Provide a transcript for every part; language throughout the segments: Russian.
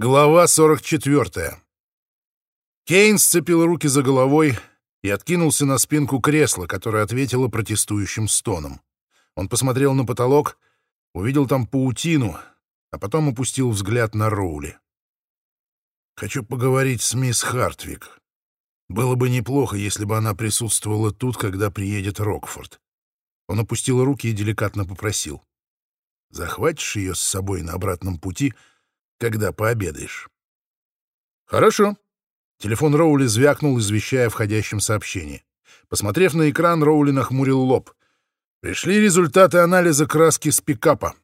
Глава 44. Кейн сцепил руки за головой и откинулся на спинку кресла, которое ответило протестующим стоном. Он посмотрел на потолок, увидел там паутину, а потом опустил взгляд на Роули. «Хочу поговорить с мисс Хартвик. Было бы неплохо, если бы она присутствовала тут, когда приедет Рокфорд». Он опустил руки и деликатно попросил. «Захватишь ее с собой на обратном пути?» Когда пообедаешь. Хорошо. Телефон Роули звякнул, извещая о входящем сообщении. Посмотрев на экран, Роули нахмурил лоб. Пришли результаты анализа краски с пикапа.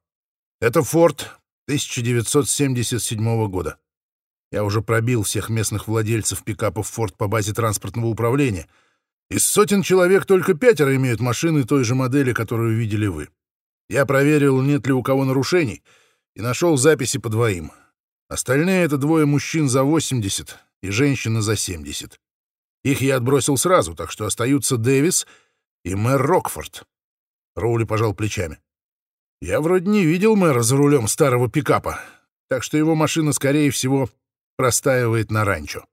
Это Форд 1977 года. Я уже пробил всех местных владельцев пикапов Форд по базе транспортного управления. Из сотен человек только пятеро имеют машины той же модели, которую видели вы. Я проверил, нет ли у кого нарушений, и нашел записи по двоим. Остальные — это двое мужчин за 80 и женщина за 70. Их я отбросил сразу, так что остаются Дэвис и мэр Рокфорд. Роули пожал плечами. Я вроде не видел мэра за рулем старого пикапа, так что его машина, скорее всего, простаивает на ранчо.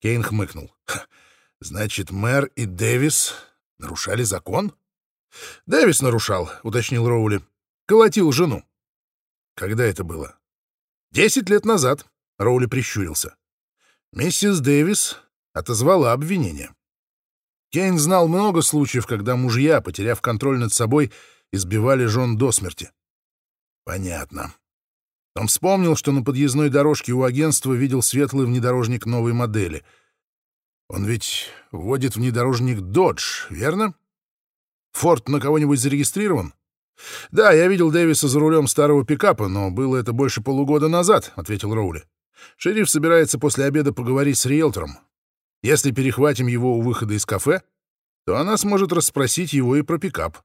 Кейн хмыкнул. Значит, мэр и Дэвис нарушали закон? Дэвис нарушал, уточнил Роули. Колотил жену. Когда это было? Десять лет назад Роули прищурился. Миссис Дэвис отозвала обвинение. Кейн знал много случаев, когда мужья, потеряв контроль над собой, избивали жен до смерти. Понятно. Он вспомнил, что на подъездной дорожке у агентства видел светлый внедорожник новой модели. Он ведь водит внедорожник Dodge, верно? Форд на кого-нибудь зарегистрирован? «Да, я видел Дэвиса за рулем старого пикапа, но было это больше полугода назад», — ответил Роули. «Шериф собирается после обеда поговорить с риэлтором. Если перехватим его у выхода из кафе, то она сможет расспросить его и про пикап».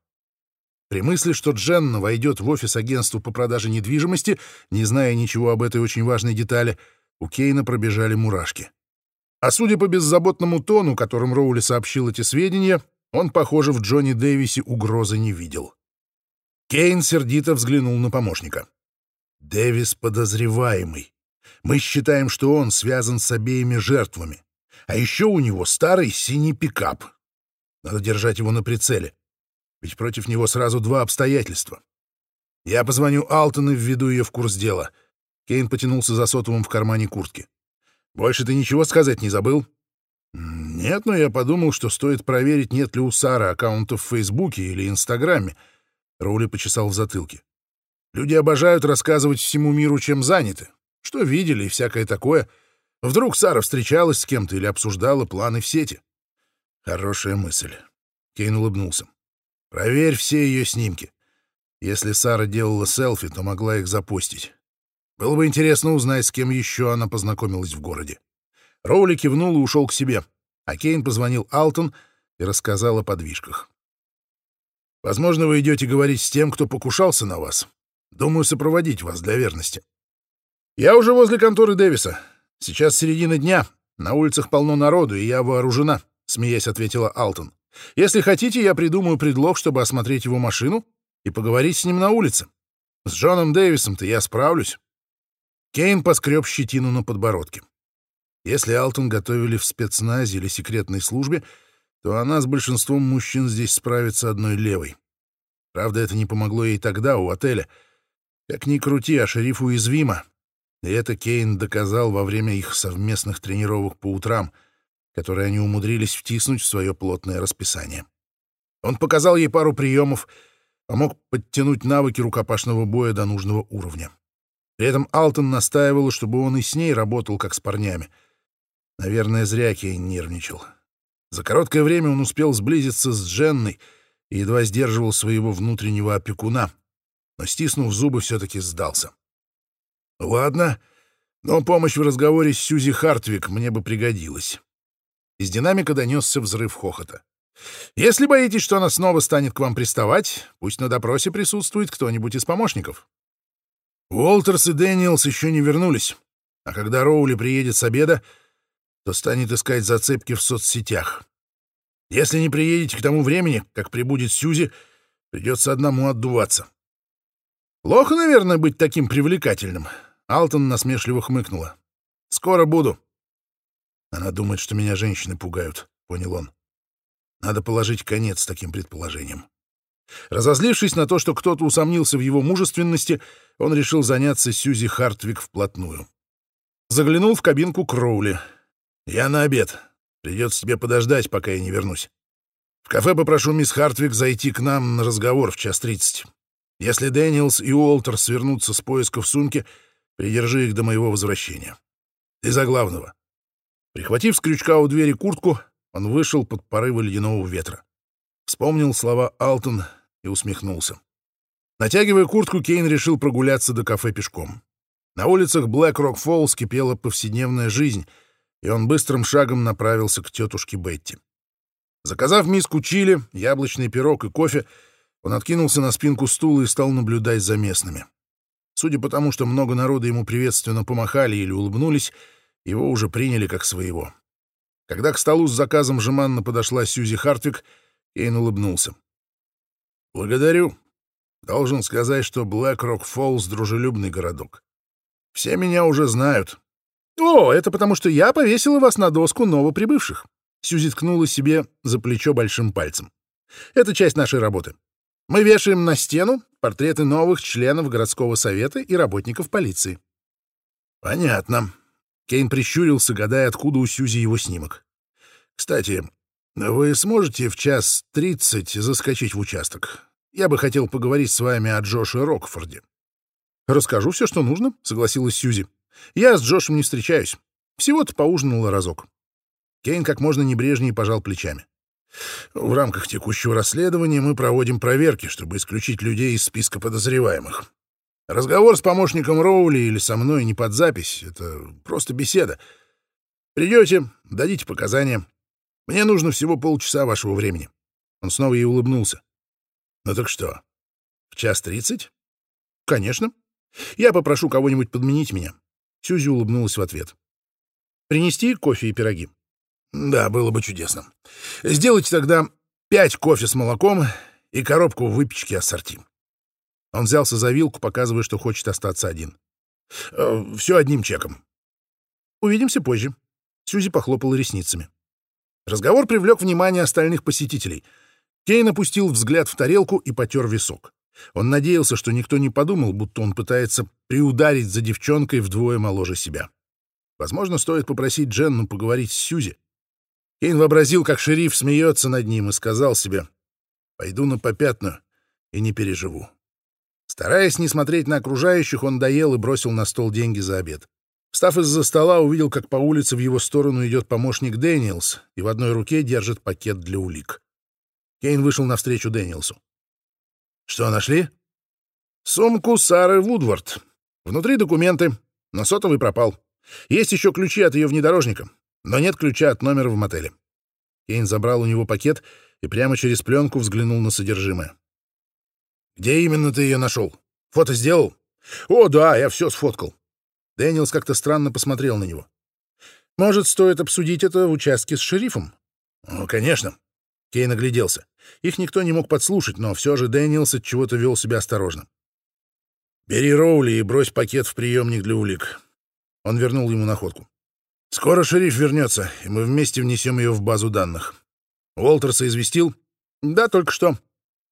При мысли, что Дженна войдет в офис агентства по продаже недвижимости, не зная ничего об этой очень важной детали, у Кейна пробежали мурашки. А судя по беззаботному тону, которым Роули сообщил эти сведения, он, похоже, в Джонни Дэвисе угрозы не видел. Кейн сердито взглянул на помощника. «Дэвис подозреваемый. Мы считаем, что он связан с обеими жертвами. А еще у него старый синий пикап. Надо держать его на прицеле. Ведь против него сразу два обстоятельства. Я позвоню Алтон и введу ее в курс дела». Кейн потянулся за сотовым в кармане куртки. «Больше ты ничего сказать не забыл?» «Нет, но я подумал, что стоит проверить, нет ли у Сары аккаунтов в Фейсбуке или Инстаграме. Роули почесал в затылке. Люди обожают рассказывать всему миру, чем заняты. Что видели и всякое такое. Вдруг Сара встречалась с кем-то или обсуждала планы в сети. Хорошая мысль. Кейн улыбнулся. Проверь все ее снимки. Если Сара делала селфи, то могла их запустить. Было бы интересно узнать, с кем еще она познакомилась в городе. Роули кивнул и ушел к себе, а Кейн позвонил Алтон и рассказал о подвижках. Возможно, вы идете говорить с тем, кто покушался на вас. Думаю, сопроводить вас для верности. Я уже возле конторы Дэвиса. Сейчас середина дня. На улицах полно народу, и я вооружена, — смеясь ответила Алтон. Если хотите, я придумаю предлог, чтобы осмотреть его машину и поговорить с ним на улице. С Джоном Дэвисом-то я справлюсь. Кейн поскреб щетину на подбородке. Если Алтон готовили в спецназе или секретной службе, то она с большинством мужчин здесь справится одной левой. Правда, это не помогло ей тогда, у отеля. Как ни крути, а шериф уязвима. И это Кейн доказал во время их совместных тренировок по утрам, которые они умудрились втиснуть в свое плотное расписание. Он показал ей пару приемов, помог подтянуть навыки рукопашного боя до нужного уровня. При этом Алтон настаивал, чтобы он и с ней работал, как с парнями. Наверное, зря Кейн нервничал. За короткое время он успел сблизиться с Дженной и едва сдерживал своего внутреннего опекуна, но, стиснув зубы, все-таки сдался. «Ладно, но помощь в разговоре с Сьюзи Хартвик мне бы пригодилась». Из динамика донесся взрыв хохота. «Если боитесь, что она снова станет к вам приставать, пусть на допросе присутствует кто-нибудь из помощников». Уолтерс и Дэниелс еще не вернулись, а когда Роули приедет с обеда, то станет искать зацепки в соцсетях. Если не приедете к тому времени, как прибудет Сьюзи, придется одному отдуваться. Плохо, наверное, быть таким привлекательным. Алтон насмешливо хмыкнула. «Скоро буду». Она думает, что меня женщины пугают, — понял он. Надо положить конец таким предположениям. Разозлившись на то, что кто-то усомнился в его мужественности, он решил заняться Сьюзи Хартвик вплотную. Заглянул в кабинку Кроули. «Я на обед. Придется тебе подождать, пока я не вернусь. В кафе попрошу мисс Хартвик зайти к нам на разговор в час тридцать. Если Дэниелс и Уолтерс вернутся с поисков сумки, придержи их до моего возвращения. Ты за главного». Прихватив с крючка у двери куртку, он вышел под порывы ледяного ветра. Вспомнил слова Алтон и усмехнулся. Натягивая куртку, Кейн решил прогуляться до кафе пешком. На улицах Блэк Рок Фоллс кипела повседневная жизнь, и он быстрым шагом направился к тетушке Бетти. Заказав миску чили, яблочный пирог и кофе, он откинулся на спинку стула и стал наблюдать за местными. Судя по тому, что много народа ему приветственно помахали или улыбнулись, его уже приняли как своего. Когда к столу с заказом жеманно подошла Сьюзи Хартвик, Кейн улыбнулся. «Благодарю. Должен сказать, что Блэк-Рок Фоллс — дружелюбный городок. Все меня уже знают». «О, это потому, что я повесила вас на доску новоприбывших». Сьюзи ткнула себе за плечо большим пальцем. «Это часть нашей работы. Мы вешаем на стену портреты новых членов городского совета и работников полиции». «Понятно». Кейн прищурился, гадая, откуда у Сьюзи его снимок. «Кстати, вы сможете в час тридцать заскочить в участок? Я бы хотел поговорить с вами о Джоше Рокфорде». «Расскажу все, что нужно», — согласилась Сьюзи. «Я с Джошем не встречаюсь. Всего-то поужинала разок». Кейн как можно небрежнее пожал плечами. «В рамках текущего расследования мы проводим проверки, чтобы исключить людей из списка подозреваемых. Разговор с помощником Роули или со мной не под запись, это просто беседа. Придете, дадите показания. Мне нужно всего полчаса вашего времени». Он снова ей улыбнулся. «Ну так что, в час тридцать?» «Конечно. Я попрошу кого-нибудь подменить меня». Сюзи улыбнулась в ответ. «Принести кофе и пироги?» «Да, было бы чудесно. Сделайте тогда пять кофе с молоком и коробку выпечки ассорти». Он взялся за вилку, показывая, что хочет остаться один. «Э, «Все одним чеком». «Увидимся позже». Сюзи похлопала ресницами. Разговор привлек внимание остальных посетителей. Кейн опустил взгляд в тарелку и потер висок. Он надеялся, что никто не подумал, будто он пытается приударить за девчонкой вдвое моложе себя. Возможно, стоит попросить Дженну поговорить с Сюзи. Кейн вообразил, как шериф смеется над ним, и сказал себе, «Пойду на попятную и не переживу». Стараясь не смотреть на окружающих, он доел и бросил на стол деньги за обед. Встав из-за стола, увидел, как по улице в его сторону идет помощник Дэниелс и в одной руке держит пакет для улик. Кейн вышел навстречу Дэниелсу. «Что нашли?» «Сумку Сары Вудвард. Внутри документы, но сотовый пропал. Есть еще ключи от ее внедорожника, но нет ключа от номера в мотеле». Кейн забрал у него пакет и прямо через пленку взглянул на содержимое. «Где именно ты ее нашел? Фото сделал?» «О, да, я все сфоткал. Дэниелс как-то странно посмотрел на него. «Может, стоит обсудить это в участке с шерифом?» «Ну, конечно». Кейн огляделся. Их никто не мог подслушать, но все же Дэниелс отчего-то вел себя осторожно. «Бери Роули и брось пакет в приемник для улик». Он вернул ему находку. «Скоро шериф вернется, и мы вместе внесем ее в базу данных». Уолтерса известил? «Да, только что».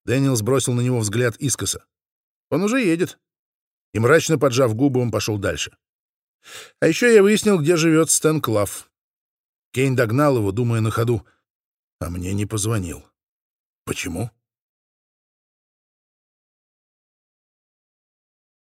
Дэниелс бросил на него взгляд искоса. «Он уже едет». И мрачно поджав губы, он пошел дальше. А еще я выяснил, где живет Стэн Клав. Кейн догнал его, думая на ходу. А мне не позвонил. Почему?